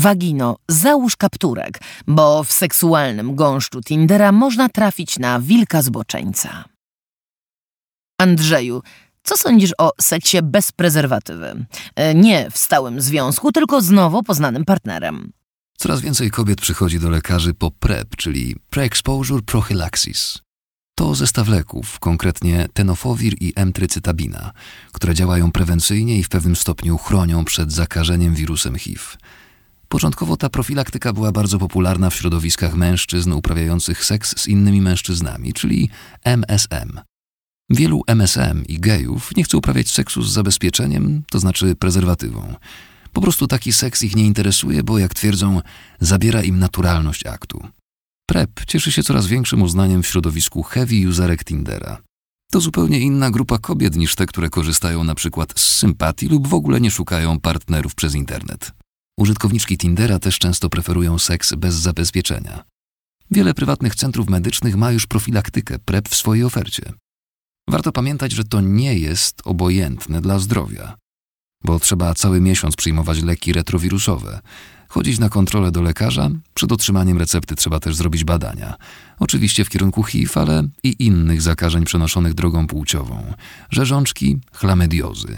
Wagino, załóż kapturek, bo w seksualnym gąszczu Tindera można trafić na wilka zboczeńca. Andrzeju, co sądzisz o seksie bez prezerwatywy? E, Nie w stałym związku, tylko z nowo poznanym partnerem. Coraz więcej kobiet przychodzi do lekarzy po PrEP, czyli Pre-Exposure Prophylaxis. To zestaw leków, konkretnie tenofovir i emtrycytabina, które działają prewencyjnie i w pewnym stopniu chronią przed zakażeniem wirusem HIV. Początkowo ta profilaktyka była bardzo popularna w środowiskach mężczyzn uprawiających seks z innymi mężczyznami, czyli MSM. Wielu MSM i gejów nie chce uprawiać seksu z zabezpieczeniem, to znaczy prezerwatywą. Po prostu taki seks ich nie interesuje, bo jak twierdzą, zabiera im naturalność aktu. PrEP cieszy się coraz większym uznaniem w środowisku heavy userek Tindera. To zupełnie inna grupa kobiet niż te, które korzystają na przykład z sympatii lub w ogóle nie szukają partnerów przez internet. Użytkowniczki Tindera też często preferują seks bez zabezpieczenia. Wiele prywatnych centrów medycznych ma już profilaktykę PrEP w swojej ofercie. Warto pamiętać, że to nie jest obojętne dla zdrowia, bo trzeba cały miesiąc przyjmować leki retrowirusowe, chodzić na kontrolę do lekarza, przed otrzymaniem recepty trzeba też zrobić badania. Oczywiście w kierunku HIV, ale i innych zakażeń przenoszonych drogą płciową, rzeżączki, chlamydiozy.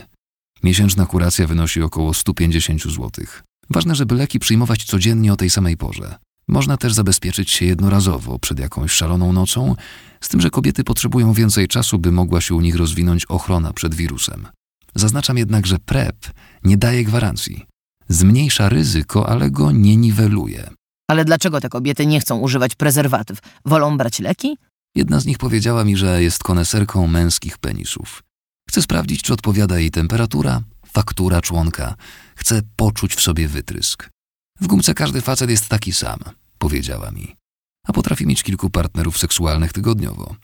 Miesięczna kuracja wynosi około 150 zł. Ważne, żeby leki przyjmować codziennie o tej samej porze. Można też zabezpieczyć się jednorazowo przed jakąś szaloną nocą, z tym, że kobiety potrzebują więcej czasu, by mogła się u nich rozwinąć ochrona przed wirusem. Zaznaczam jednak, że PrEP nie daje gwarancji. Zmniejsza ryzyko, ale go nie niweluje. Ale dlaczego te kobiety nie chcą używać prezerwatyw? Wolą brać leki? Jedna z nich powiedziała mi, że jest koneserką męskich penisów. Chce sprawdzić, czy odpowiada jej temperatura, faktura członka. Chce poczuć w sobie wytrysk. W gumce każdy facet jest taki sam, powiedziała mi. A potrafi mieć kilku partnerów seksualnych tygodniowo.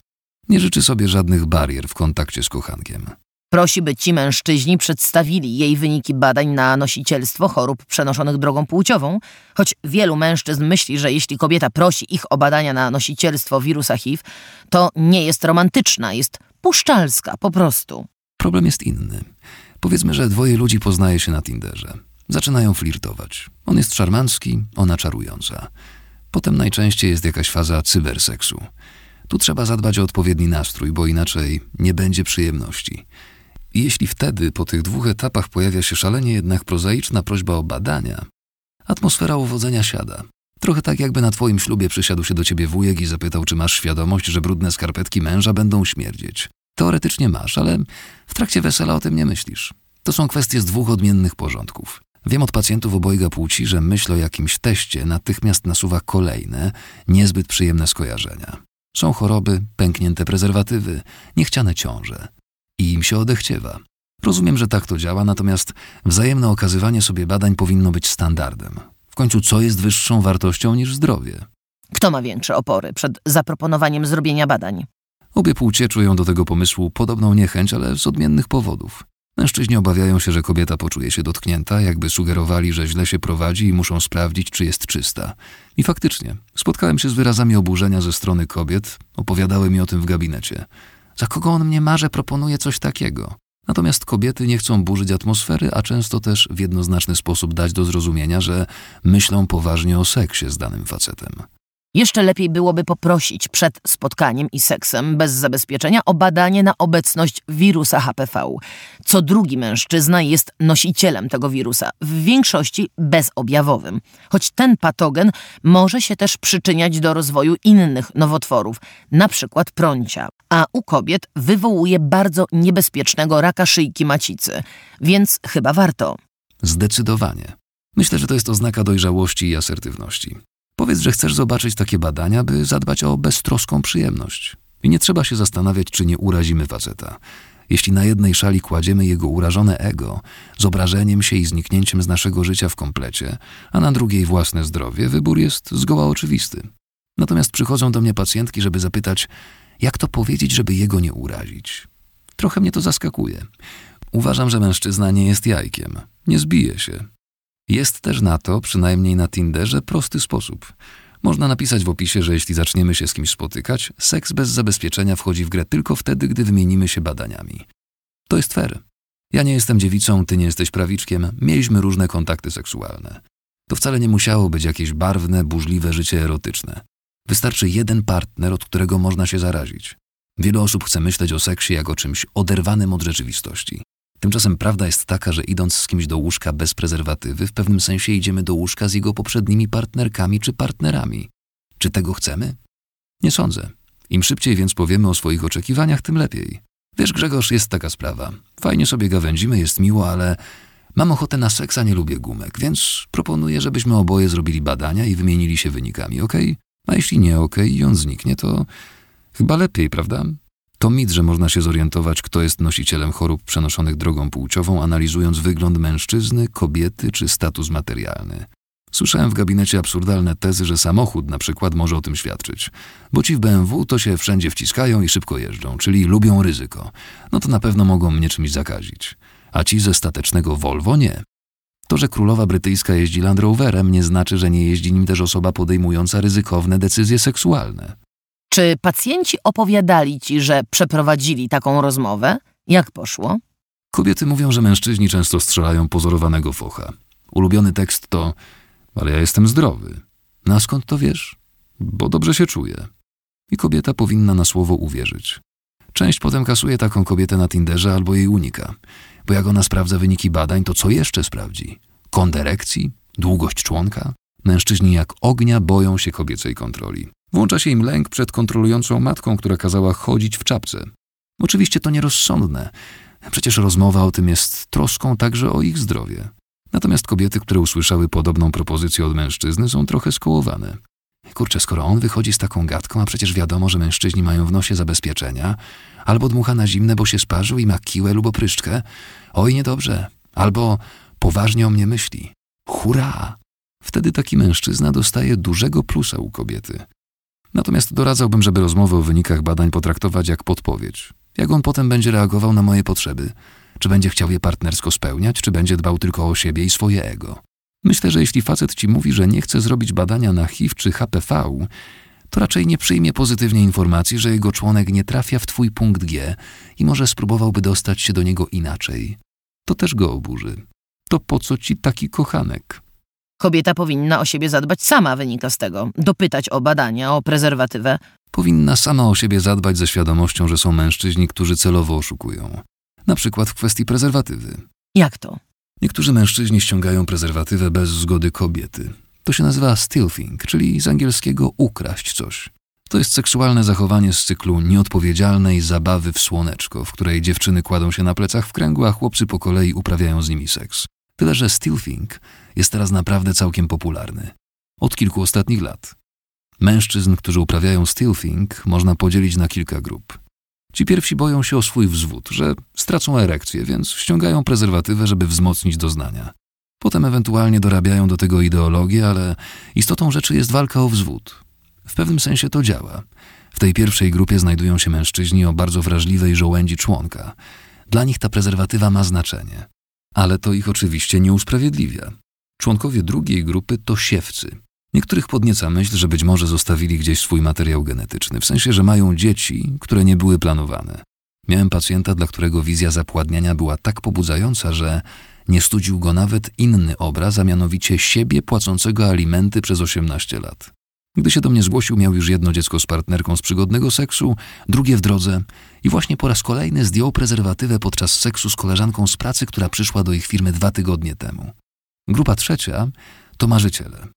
Nie życzy sobie żadnych barier w kontakcie z kochankiem. Prosi, by ci mężczyźni przedstawili jej wyniki badań na nosicielstwo chorób przenoszonych drogą płciową, choć wielu mężczyzn myśli, że jeśli kobieta prosi ich o badania na nosicielstwo wirusa HIV, to nie jest romantyczna, jest puszczalska po prostu. Problem jest inny. Powiedzmy, że dwoje ludzi poznaje się na Tinderze. Zaczynają flirtować. On jest szarmancki, ona czarująca. Potem najczęściej jest jakaś faza cyberseksu. Tu trzeba zadbać o odpowiedni nastrój, bo inaczej nie będzie przyjemności. I jeśli wtedy, po tych dwóch etapach, pojawia się szalenie jednak prozaiczna prośba o badania, atmosfera uwodzenia siada. Trochę tak, jakby na twoim ślubie przysiadł się do ciebie wujek i zapytał, czy masz świadomość, że brudne skarpetki męża będą śmierdzieć. Teoretycznie masz, ale w trakcie wesela o tym nie myślisz. To są kwestie z dwóch odmiennych porządków. Wiem od pacjentów obojga płci, że myśl o jakimś teście natychmiast nasuwa kolejne, niezbyt przyjemne skojarzenia. Są choroby, pęknięte prezerwatywy, niechciane ciąże. I im się odechciewa. Rozumiem, że tak to działa, natomiast wzajemne okazywanie sobie badań powinno być standardem. W końcu co jest wyższą wartością niż zdrowie? Kto ma większe opory przed zaproponowaniem zrobienia badań? Obie płcie czują do tego pomysłu podobną niechęć, ale z odmiennych powodów. Mężczyźni obawiają się, że kobieta poczuje się dotknięta, jakby sugerowali, że źle się prowadzi i muszą sprawdzić, czy jest czysta. I faktycznie, spotkałem się z wyrazami oburzenia ze strony kobiet, opowiadały mi o tym w gabinecie. Za kogo on mnie ma, że proponuje coś takiego? Natomiast kobiety nie chcą burzyć atmosfery, a często też w jednoznaczny sposób dać do zrozumienia, że myślą poważnie o seksie z danym facetem. Jeszcze lepiej byłoby poprosić przed spotkaniem i seksem bez zabezpieczenia o badanie na obecność wirusa HPV. Co drugi mężczyzna jest nosicielem tego wirusa, w większości bezobjawowym, choć ten patogen może się też przyczyniać do rozwoju innych nowotworów, przykład prącia, a u kobiet wywołuje bardzo niebezpiecznego raka szyjki macicy, więc chyba warto. Zdecydowanie. Myślę, że to jest oznaka dojrzałości i asertywności. Powiedz, że chcesz zobaczyć takie badania, by zadbać o beztroską przyjemność. I nie trzeba się zastanawiać, czy nie urazimy faceta. Jeśli na jednej szali kładziemy jego urażone ego, z obrażeniem się i zniknięciem z naszego życia w komplecie, a na drugiej własne zdrowie, wybór jest zgoła oczywisty. Natomiast przychodzą do mnie pacjentki, żeby zapytać, jak to powiedzieć, żeby jego nie urazić. Trochę mnie to zaskakuje. Uważam, że mężczyzna nie jest jajkiem. Nie zbije się. Jest też na to, przynajmniej na Tinderze, prosty sposób. Można napisać w opisie, że jeśli zaczniemy się z kimś spotykać, seks bez zabezpieczenia wchodzi w grę tylko wtedy, gdy wymienimy się badaniami. To jest fair. Ja nie jestem dziewicą, ty nie jesteś prawiczkiem, mieliśmy różne kontakty seksualne. To wcale nie musiało być jakieś barwne, burzliwe życie erotyczne. Wystarczy jeden partner, od którego można się zarazić. Wiele osób chce myśleć o seksie jako czymś oderwanym od rzeczywistości. Tymczasem prawda jest taka, że idąc z kimś do łóżka bez prezerwatywy, w pewnym sensie idziemy do łóżka z jego poprzednimi partnerkami czy partnerami. Czy tego chcemy? Nie sądzę. Im szybciej więc powiemy o swoich oczekiwaniach, tym lepiej. Wiesz, Grzegorz, jest taka sprawa. Fajnie sobie gawędzimy, jest miło, ale mam ochotę na seks, a nie lubię gumek, więc proponuję, żebyśmy oboje zrobili badania i wymienili się wynikami, ok? A jeśli nie ok i on zniknie, to chyba lepiej, prawda? To mit, że można się zorientować, kto jest nosicielem chorób przenoszonych drogą płciową, analizując wygląd mężczyzny, kobiety czy status materialny. Słyszałem w gabinecie absurdalne tezy, że samochód na przykład może o tym świadczyć. Bo ci w BMW to się wszędzie wciskają i szybko jeżdżą, czyli lubią ryzyko. No to na pewno mogą mnie czymś zakazić. A ci ze statecznego Volvo nie. To, że królowa brytyjska jeździ Land Roverem, nie znaczy, że nie jeździ nim też osoba podejmująca ryzykowne decyzje seksualne. Czy pacjenci opowiadali ci, że przeprowadzili taką rozmowę? Jak poszło? Kobiety mówią, że mężczyźni często strzelają pozorowanego focha. Ulubiony tekst to ale ja jestem zdrowy. No a skąd to wiesz? Bo dobrze się czuję. I kobieta powinna na słowo uwierzyć. Część potem kasuje taką kobietę na Tinderze albo jej unika. Bo jak ona sprawdza wyniki badań, to co jeszcze sprawdzi? Kąt erekcji? Długość członka? Mężczyźni jak ognia boją się kobiecej kontroli. Włącza się im lęk przed kontrolującą matką, która kazała chodzić w czapce. Oczywiście to nierozsądne. Przecież rozmowa o tym jest troską także o ich zdrowie. Natomiast kobiety, które usłyszały podobną propozycję od mężczyzny, są trochę skołowane. Kurczę, skoro on wychodzi z taką gadką, a przecież wiadomo, że mężczyźni mają w nosie zabezpieczenia, albo dmucha na zimne, bo się sparzył i ma kiłę lub opryszczkę, oj niedobrze, albo poważnie o mnie myśli. Hurra! Wtedy taki mężczyzna dostaje dużego plusa u kobiety. Natomiast doradzałbym, żeby rozmowę o wynikach badań potraktować jak podpowiedź. Jak on potem będzie reagował na moje potrzeby – czy będzie chciał je partnersko spełniać, czy będzie dbał tylko o siebie i swoje ego. Myślę, że jeśli facet ci mówi, że nie chce zrobić badania na HIV czy HPV, to raczej nie przyjmie pozytywnie informacji, że jego członek nie trafia w twój punkt G i może spróbowałby dostać się do niego inaczej. To też go oburzy. To po co ci taki kochanek? Kobieta powinna o siebie zadbać sama, wynika z tego. Dopytać o badania, o prezerwatywę. Powinna sama o siebie zadbać ze świadomością, że są mężczyźni, którzy celowo oszukują na przykład w kwestii prezerwatywy. Jak to? Niektórzy mężczyźni ściągają prezerwatywę bez zgody kobiety. To się nazywa stealthing, czyli z angielskiego ukraść coś. To jest seksualne zachowanie z cyklu nieodpowiedzialnej zabawy w słoneczko, w której dziewczyny kładą się na plecach w kręgu, a chłopcy po kolei uprawiają z nimi seks. Tyle, że stealthing jest teraz naprawdę całkiem popularny. Od kilku ostatnich lat. Mężczyzn, którzy uprawiają stealthing, można podzielić na kilka grup. Ci pierwsi boją się o swój wzwód, że stracą erekcję, więc ściągają prezerwatywę, żeby wzmocnić doznania. Potem ewentualnie dorabiają do tego ideologię, ale istotą rzeczy jest walka o wzwód. W pewnym sensie to działa. W tej pierwszej grupie znajdują się mężczyźni o bardzo wrażliwej żołędzi członka. Dla nich ta prezerwatywa ma znaczenie. Ale to ich oczywiście nie usprawiedliwia. Członkowie drugiej grupy to siewcy, Niektórych podnieca myśl, że być może zostawili gdzieś swój materiał genetyczny, w sensie, że mają dzieci, które nie były planowane. Miałem pacjenta, dla którego wizja zapładniania była tak pobudzająca, że nie studził go nawet inny obraz, a mianowicie siebie płacącego alimenty przez 18 lat. Gdy się do mnie zgłosił, miał już jedno dziecko z partnerką z przygodnego seksu, drugie w drodze i właśnie po raz kolejny zdjął prezerwatywę podczas seksu z koleżanką z pracy, która przyszła do ich firmy dwa tygodnie temu. Grupa trzecia to marzyciele.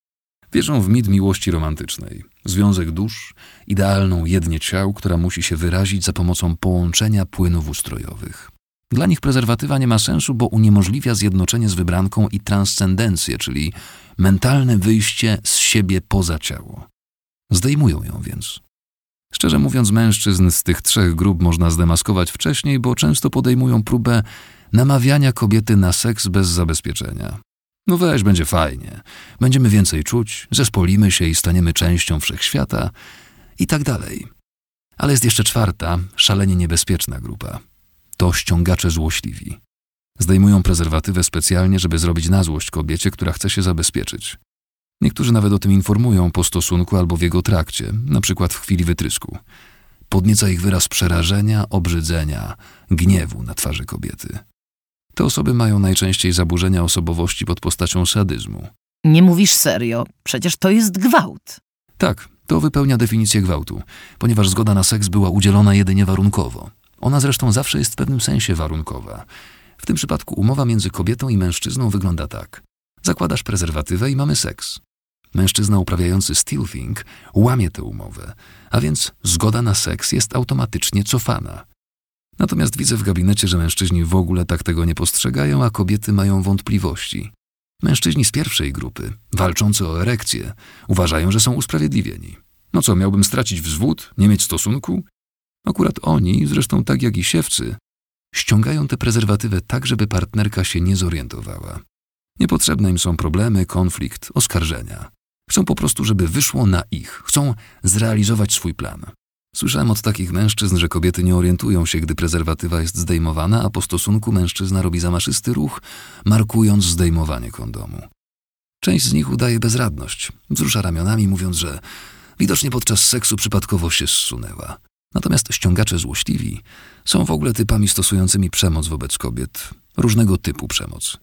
Wierzą w mit miłości romantycznej, związek dusz, idealną jednie ciał, która musi się wyrazić za pomocą połączenia płynów ustrojowych. Dla nich prezerwatywa nie ma sensu, bo uniemożliwia zjednoczenie z wybranką i transcendencję, czyli mentalne wyjście z siebie poza ciało. Zdejmują ją więc. Szczerze mówiąc, mężczyzn z tych trzech grup można zdemaskować wcześniej, bo często podejmują próbę namawiania kobiety na seks bez zabezpieczenia. No weź, będzie fajnie. Będziemy więcej czuć, zespolimy się i staniemy częścią wszechświata i tak dalej. Ale jest jeszcze czwarta, szalenie niebezpieczna grupa. To ściągacze złośliwi. Zdejmują prezerwatywę specjalnie, żeby zrobić na złość kobiecie, która chce się zabezpieczyć. Niektórzy nawet o tym informują po stosunku albo w jego trakcie, na przykład w chwili wytrysku. Podnieca ich wyraz przerażenia, obrzydzenia, gniewu na twarzy kobiety. Te osoby mają najczęściej zaburzenia osobowości pod postacią sadyzmu. Nie mówisz serio, przecież to jest gwałt. Tak, to wypełnia definicję gwałtu, ponieważ zgoda na seks była udzielona jedynie warunkowo. Ona zresztą zawsze jest w pewnym sensie warunkowa. W tym przypadku umowa między kobietą i mężczyzną wygląda tak. Zakładasz prezerwatywę i mamy seks. Mężczyzna uprawiający stealthing łamie tę umowę, a więc zgoda na seks jest automatycznie cofana. Natomiast widzę w gabinecie, że mężczyźni w ogóle tak tego nie postrzegają, a kobiety mają wątpliwości. Mężczyźni z pierwszej grupy, walczący o erekcję, uważają, że są usprawiedliwieni. No co, miałbym stracić wzwód, nie mieć stosunku? Akurat oni, zresztą tak jak i siewcy, ściągają tę prezerwatywę tak, żeby partnerka się nie zorientowała. Niepotrzebne im są problemy, konflikt, oskarżenia. Chcą po prostu, żeby wyszło na ich, chcą zrealizować swój plan. Słyszałem od takich mężczyzn, że kobiety nie orientują się, gdy prezerwatywa jest zdejmowana, a po stosunku mężczyzna robi zamaszysty ruch, markując zdejmowanie kondomu. Część z nich udaje bezradność, wzrusza ramionami, mówiąc, że widocznie podczas seksu przypadkowo się zsunęła. Natomiast ściągacze złośliwi są w ogóle typami stosującymi przemoc wobec kobiet, różnego typu przemoc.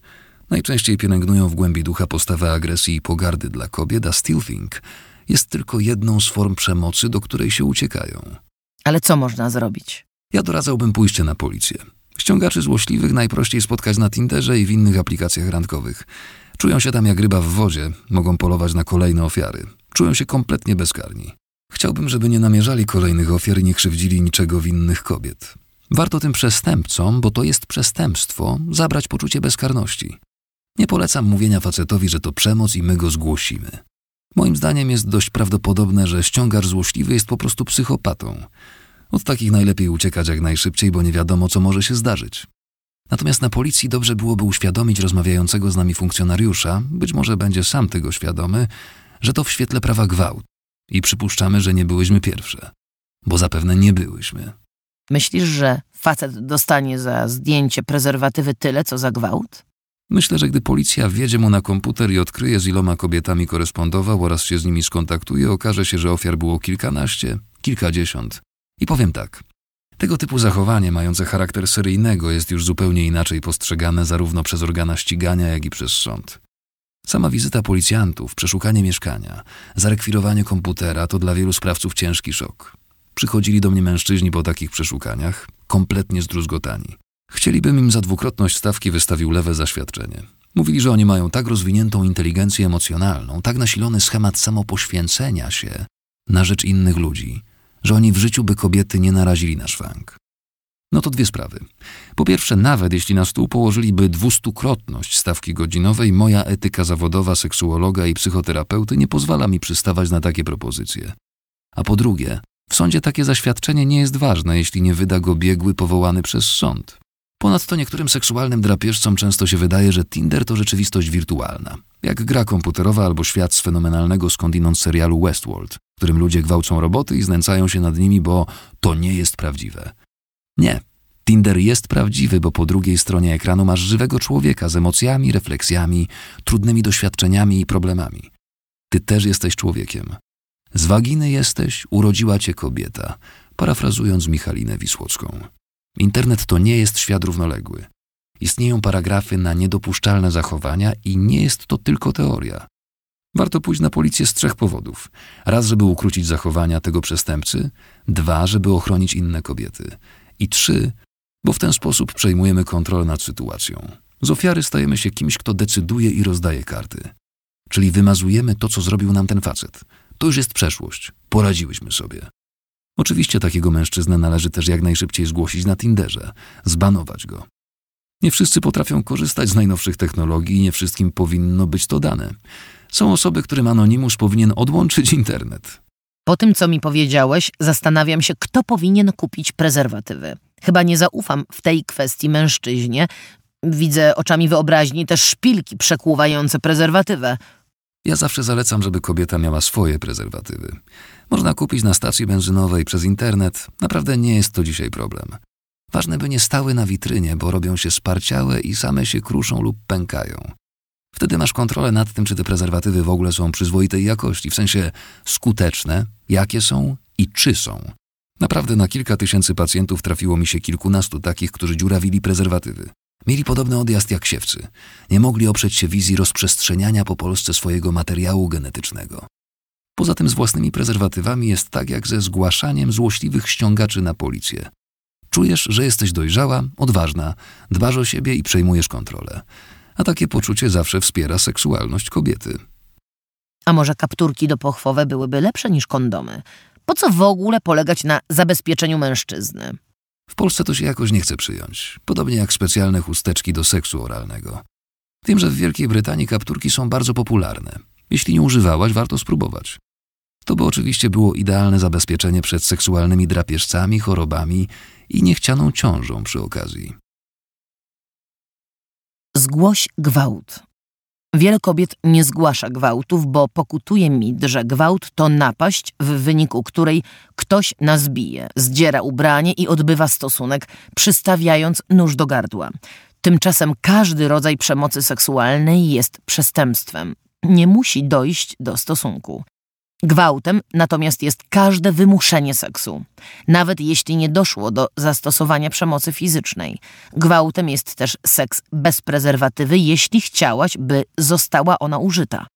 Najczęściej pielęgnują w głębi ducha postawę agresji i pogardy dla kobiet, a stealthing jest tylko jedną z form przemocy, do której się uciekają. Ale co można zrobić? Ja doradzałbym pójście na policję. Ściągaczy złośliwych najprościej spotkać na Tinderze i w innych aplikacjach randkowych. Czują się tam jak ryba w wodzie, mogą polować na kolejne ofiary. Czują się kompletnie bezkarni. Chciałbym, żeby nie namierzali kolejnych ofiar i nie krzywdzili niczego winnych kobiet. Warto tym przestępcom, bo to jest przestępstwo, zabrać poczucie bezkarności. Nie polecam mówienia facetowi, że to przemoc i my go zgłosimy. Moim zdaniem jest dość prawdopodobne, że ściągarz złośliwy jest po prostu psychopatą. Od takich najlepiej uciekać jak najszybciej, bo nie wiadomo, co może się zdarzyć. Natomiast na policji dobrze byłoby uświadomić rozmawiającego z nami funkcjonariusza, być może będzie sam tego świadomy, że to w świetle prawa gwałt i przypuszczamy, że nie byłyśmy pierwsze, bo zapewne nie byłyśmy. Myślisz, że facet dostanie za zdjęcie prezerwatywy tyle, co za gwałt? Myślę, że gdy policja wjedzie mu na komputer i odkryje, z iloma kobietami korespondował oraz się z nimi skontaktuje, okaże się, że ofiar było kilkanaście, kilkadziesiąt. I powiem tak. Tego typu zachowanie, mające charakter seryjnego, jest już zupełnie inaczej postrzegane zarówno przez organa ścigania, jak i przez sąd. Sama wizyta policjantów, przeszukanie mieszkania, zarekwirowanie komputera to dla wielu sprawców ciężki szok. Przychodzili do mnie mężczyźni po takich przeszukaniach, kompletnie zdruzgotani. Chcielibym im za dwukrotność stawki wystawił lewe zaświadczenie. Mówili, że oni mają tak rozwiniętą inteligencję emocjonalną, tak nasilony schemat samopoświęcenia się na rzecz innych ludzi, że oni w życiu by kobiety nie narazili na szwank. No to dwie sprawy. Po pierwsze, nawet jeśli na stół położyliby dwustukrotność stawki godzinowej, moja etyka zawodowa seksuologa i psychoterapeuty nie pozwala mi przystawać na takie propozycje. A po drugie, w sądzie takie zaświadczenie nie jest ważne, jeśli nie wyda go biegły powołany przez sąd. Ponadto niektórym seksualnym drapieżcom często się wydaje, że Tinder to rzeczywistość wirtualna. Jak gra komputerowa albo świat z fenomenalnego skądinąd serialu Westworld, w którym ludzie gwałcą roboty i znęcają się nad nimi, bo to nie jest prawdziwe. Nie. Tinder jest prawdziwy, bo po drugiej stronie ekranu masz żywego człowieka z emocjami, refleksjami, trudnymi doświadczeniami i problemami. Ty też jesteś człowiekiem. Z waginy jesteś, urodziła cię kobieta, parafrazując Michalinę Wisłocką. Internet to nie jest świat równoległy. Istnieją paragrafy na niedopuszczalne zachowania i nie jest to tylko teoria. Warto pójść na policję z trzech powodów. Raz, żeby ukrócić zachowania tego przestępcy, dwa, żeby ochronić inne kobiety i trzy, bo w ten sposób przejmujemy kontrolę nad sytuacją. Z ofiary stajemy się kimś, kto decyduje i rozdaje karty. Czyli wymazujemy to, co zrobił nam ten facet. To już jest przeszłość. Poradziłyśmy sobie. Oczywiście takiego mężczyznę należy też jak najszybciej zgłosić na Tinderze, zbanować go. Nie wszyscy potrafią korzystać z najnowszych technologii i nie wszystkim powinno być to dane. Są osoby, którym Anonimus powinien odłączyć internet. Po tym, co mi powiedziałeś, zastanawiam się, kto powinien kupić prezerwatywy. Chyba nie zaufam w tej kwestii mężczyźnie. Widzę oczami wyobraźni też szpilki przekłuwające prezerwatywę. Ja zawsze zalecam, żeby kobieta miała swoje prezerwatywy. Można kupić na stacji benzynowej przez internet. Naprawdę nie jest to dzisiaj problem. Ważne, by nie stały na witrynie, bo robią się sparciałe i same się kruszą lub pękają. Wtedy masz kontrolę nad tym, czy te prezerwatywy w ogóle są przyzwoitej jakości, w sensie skuteczne, jakie są i czy są. Naprawdę na kilka tysięcy pacjentów trafiło mi się kilkunastu takich, którzy dziurawili prezerwatywy. Mieli podobny odjazd jak siewcy. Nie mogli oprzeć się wizji rozprzestrzeniania po Polsce swojego materiału genetycznego. Poza tym z własnymi prezerwatywami jest tak jak ze zgłaszaniem złośliwych ściągaczy na policję. Czujesz, że jesteś dojrzała, odważna, dbasz o siebie i przejmujesz kontrolę. A takie poczucie zawsze wspiera seksualność kobiety. A może kapturki dopochwowe byłyby lepsze niż kondomy? Po co w ogóle polegać na zabezpieczeniu mężczyzny? W Polsce to się jakoś nie chce przyjąć, podobnie jak specjalne chusteczki do seksu oralnego. Wiem, że w Wielkiej Brytanii kapturki są bardzo popularne. Jeśli nie używałaś, warto spróbować. To by oczywiście było idealne zabezpieczenie przed seksualnymi drapieżcami, chorobami i niechcianą ciążą przy okazji. Zgłoś gwałt. Wiele kobiet nie zgłasza gwałtów, bo pokutuje mit, że gwałt to napaść, w wyniku której ktoś nas bije, zdziera ubranie i odbywa stosunek, przystawiając nóż do gardła. Tymczasem każdy rodzaj przemocy seksualnej jest przestępstwem. Nie musi dojść do stosunku. Gwałtem natomiast jest każde wymuszenie seksu, nawet jeśli nie doszło do zastosowania przemocy fizycznej. Gwałtem jest też seks bez prezerwatywy, jeśli chciałaś, by została ona użyta.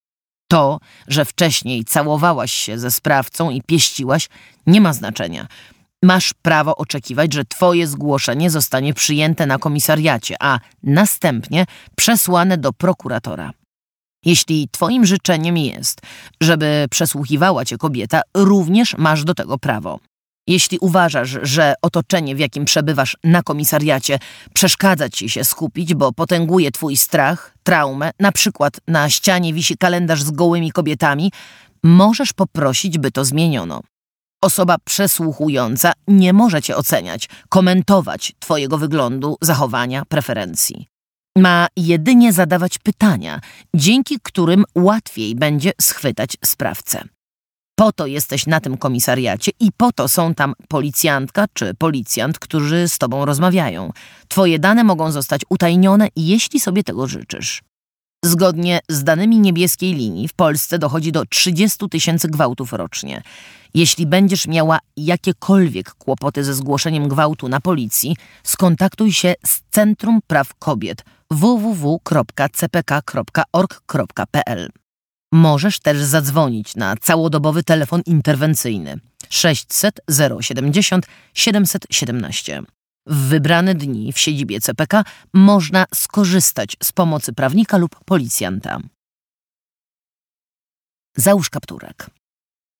To, że wcześniej całowałaś się ze sprawcą i pieściłaś, nie ma znaczenia. Masz prawo oczekiwać, że Twoje zgłoszenie zostanie przyjęte na komisariacie, a następnie przesłane do prokuratora. Jeśli twoim życzeniem jest, żeby przesłuchiwała cię kobieta, również masz do tego prawo. Jeśli uważasz, że otoczenie, w jakim przebywasz na komisariacie, przeszkadza ci się skupić, bo potęguje twój strach, traumę, na przykład na ścianie wisi kalendarz z gołymi kobietami, możesz poprosić, by to zmieniono. Osoba przesłuchująca nie może cię oceniać, komentować twojego wyglądu, zachowania, preferencji. Ma jedynie zadawać pytania, dzięki którym łatwiej będzie schwytać sprawcę. Po to jesteś na tym komisariacie i po to są tam policjantka czy policjant, którzy z tobą rozmawiają. Twoje dane mogą zostać utajnione, jeśli sobie tego życzysz. Zgodnie z danymi niebieskiej linii w Polsce dochodzi do 30 tysięcy gwałtów rocznie. Jeśli będziesz miała jakiekolwiek kłopoty ze zgłoszeniem gwałtu na policji, skontaktuj się z Centrum Praw Kobiet www.cpk.org.pl. Możesz też zadzwonić na całodobowy telefon interwencyjny 600 070 717. W wybrane dni w siedzibie CPK można skorzystać z pomocy prawnika lub policjanta. Załóż kapturek.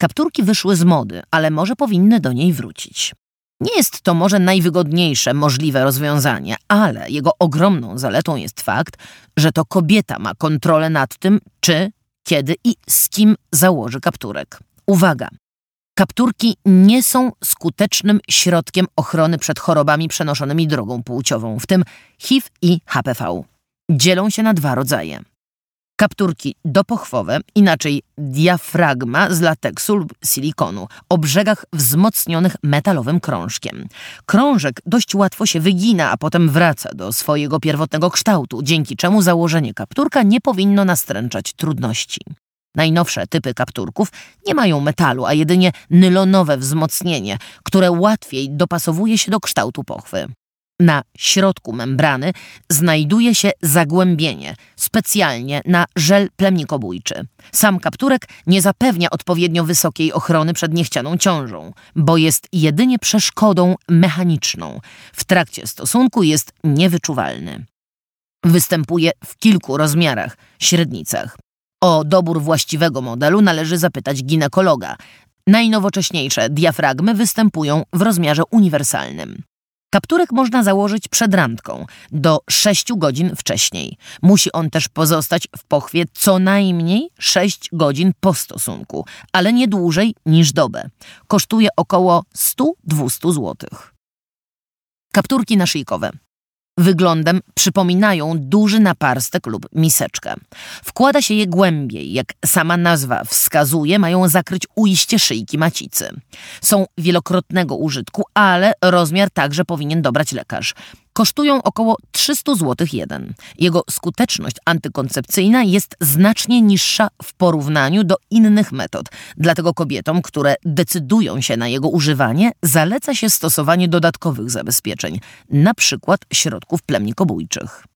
Kapturki wyszły z mody, ale może powinny do niej wrócić. Nie jest to może najwygodniejsze możliwe rozwiązanie, ale jego ogromną zaletą jest fakt, że to kobieta ma kontrolę nad tym, czy, kiedy i z kim założy kapturek. Uwaga! Kapturki nie są skutecznym środkiem ochrony przed chorobami przenoszonymi drogą płciową, w tym HIV i HPV. Dzielą się na dwa rodzaje. Kapturki dopochwowe, inaczej diafragma z lateksu lub silikonu, o brzegach wzmocnionych metalowym krążkiem. Krążek dość łatwo się wygina, a potem wraca do swojego pierwotnego kształtu, dzięki czemu założenie kapturka nie powinno nastręczać trudności. Najnowsze typy kapturków nie mają metalu, a jedynie nylonowe wzmocnienie, które łatwiej dopasowuje się do kształtu pochwy. Na środku membrany znajduje się zagłębienie, specjalnie na żel plemnikobójczy. Sam kapturek nie zapewnia odpowiednio wysokiej ochrony przed niechcianą ciążą, bo jest jedynie przeszkodą mechaniczną. W trakcie stosunku jest niewyczuwalny. Występuje w kilku rozmiarach, średnicach. O dobór właściwego modelu należy zapytać ginekologa. Najnowocześniejsze diafragmy występują w rozmiarze uniwersalnym. Kapturek można założyć przed randką, do 6 godzin wcześniej. Musi on też pozostać w pochwie co najmniej 6 godzin po stosunku, ale nie dłużej niż dobę. Kosztuje około 100-200 zł. Kapturki naszyjkowe. Wyglądem przypominają duży naparstek lub miseczkę. Wkłada się je głębiej, jak sama nazwa wskazuje, mają zakryć ujście szyjki macicy. Są wielokrotnego użytku, ale rozmiar także powinien dobrać lekarz. Kosztują około 300 zł jeden. Jego skuteczność antykoncepcyjna jest znacznie niższa w porównaniu do innych metod. Dlatego kobietom, które decydują się na jego używanie, zaleca się stosowanie dodatkowych zabezpieczeń, na przykład środków plemnikobójczych.